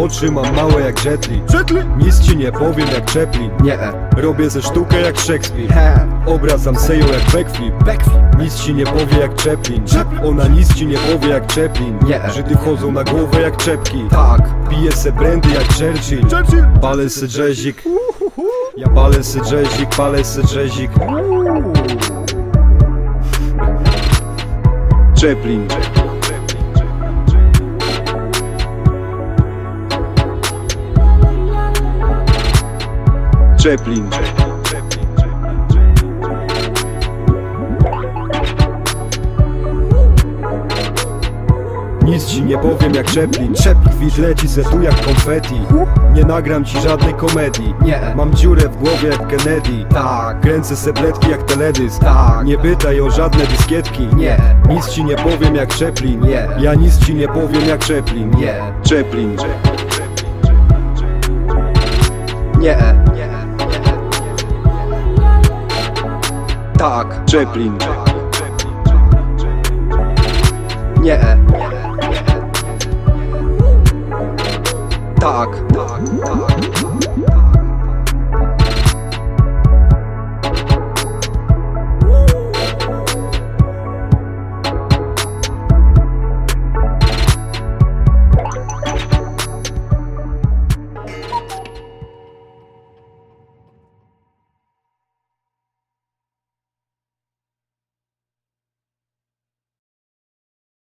Oczy mam małe jak Jetli. Jetli? Nic ci nie powiem jak Chaplin. Nie. Robię ze sztukę jak Shakespeare. He. Obracam seją jak backflip. Nic ci nie powie jak Chaplin? Ona nic ci nie powie jak Chaplin. Nie. Żydy chodzą na głowę jak czepki. Tak. Piję se brandy jak Churchill. Churchill. Palę se jazzik Ja palę se jazzik, palę se jazzik Chaplin Chaplin Nic ci nie powiem jak Chaplin Chaplin. Kwit leci se tu jak konfetti Nie nagram ci żadnej komedii. Nie. Mam dziurę w głowie jak Kennedy. Tak. Kręcę sebletki jak teledysk. Tak. Nie pytaj o żadne dyskietki. Nie. Nic ci nie powiem jak Chaplin Nie. Ja nic ci nie powiem jak Chaplin Nie. Chaplin Nie Nie Tak. Chaplin Nie. Tak. Tak. Tak